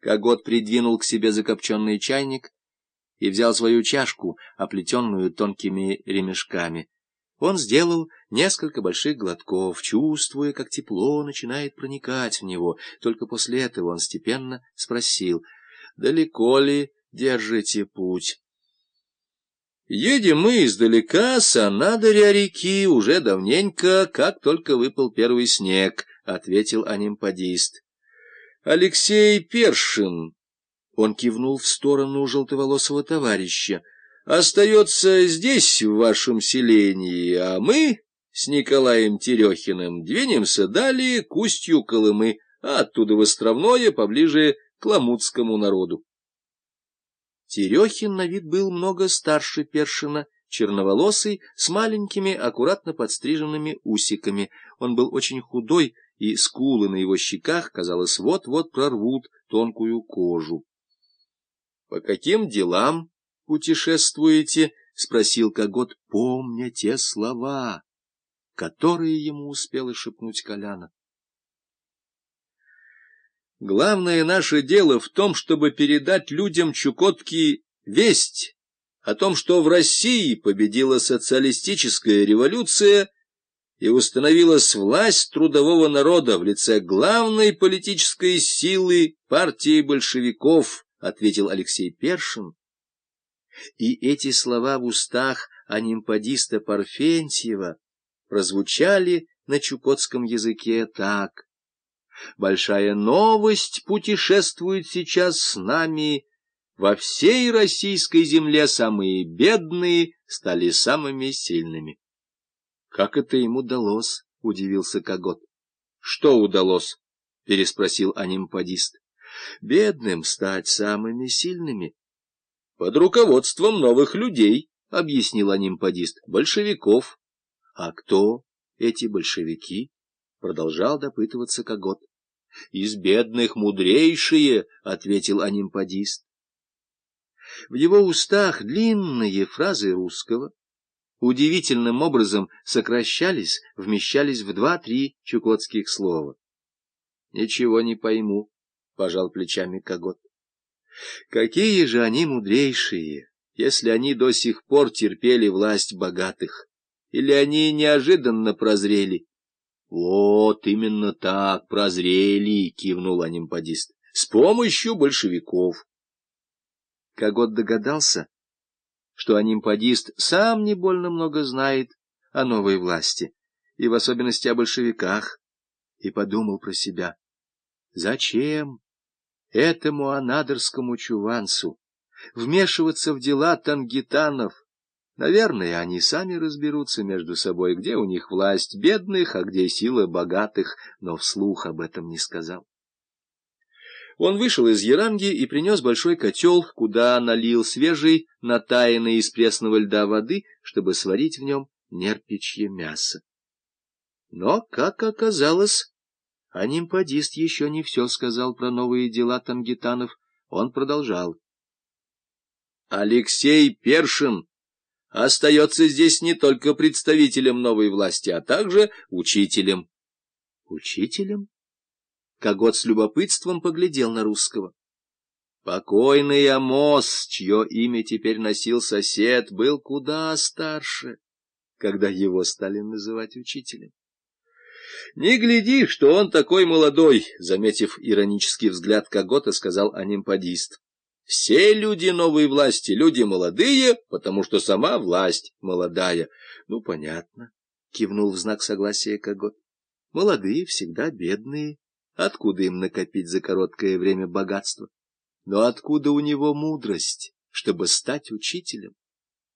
Когот придвинул к себе закопченный чайник и взял свою чашку, оплетенную тонкими ремешками. Он сделал несколько больших глотков, чувствуя, как тепло начинает проникать в него. Только после этого он степенно спросил, «Далеко ли держите путь?» «Едем мы издалека, с Анадыря реки, уже давненько, как только выпал первый снег», — ответил анимпадист. Алексей Першин, он кивнул в сторону желтоволосого товарища, остается здесь, в вашем селении, а мы с Николаем Терехиным двинемся далее к устью Колымы, а оттуда в Островное, поближе к ламутскому народу. Терехин на вид был много старше Першина, черноволосый, с маленькими, аккуратно подстриженными усиками. Он был очень худой, и скулы на его щеках, казалось, вот-вот прорвут тонкую кожу. — По каким делам путешествуете? — спросил Когот, помня те слова, которые ему успела шепнуть Коляна. Главное наше дело в том, чтобы передать людям Чукотки весть о том, что в России победила социалистическая революция и установилась власть трудового народа в лице главной политической силы партии большевиков, ответил Алексей Першин. И эти слова в устах анимпадиста Парфентьева прозвучали на чукотском языке так. Большая новость путешествует сейчас с нами. Во всей российской земле самые бедные стали самыми сильными. Как это ему удалось? — удивился Когот. — Что удалось? — переспросил анимпадист. — Бедным стать самыми сильными. — Под руководством новых людей, — объяснил анимпадист, — большевиков. — А кто эти большевики? — продолжал допытываться Когот. — Из бедных мудрейшие, — ответил анимпадист. В его устах длинные фразы русского, удивительным образом сокращались, вмещались в два-три чукотских слова. — Ничего не пойму, — пожал плечами Когот. — Какие же они мудрейшие, если они до сих пор терпели власть богатых, или они неожиданно прозрели? — Вот именно так, прозрели, — кивнул анимпадист, — с помощью большевиков. Когот догадался, что анимпадист сам не больно много знает о новой власти, и в особенности о большевиках, и подумал про себя. Зачем этому анадырскому чуванцу вмешиваться в дела тангитанов? Наверное, они сами разберутся между собой, где у них власть бедных, а где сила богатых, но вслух об этом не сказал. Он вышел из Яранги и принес большой котел, куда налил свежий, натаянный из пресного льда воды, чтобы сварить в нем нерпичье мясо. Но, как оказалось, анимпадист еще не все сказал про новые дела тангитанов. Он продолжал. Алексей Першин остается здесь не только представителем новой власти, а также учителем. Учителем? Когот с любопытством поглядел на русского. Покойный Амос, чье имя теперь носил сосед, был куда старше, когда его стали называть учителем. «Не гляди, что он такой молодой», — заметив иронический взгляд Когота, сказал анимпадист. «Все люди новой власти, люди молодые, потому что сама власть молодая». «Ну, понятно», — кивнул в знак согласия Когот. «Молодые всегда бедные». Откуда им накопить за короткое время богатство? Но откуда у него мудрость, чтобы стать учителем?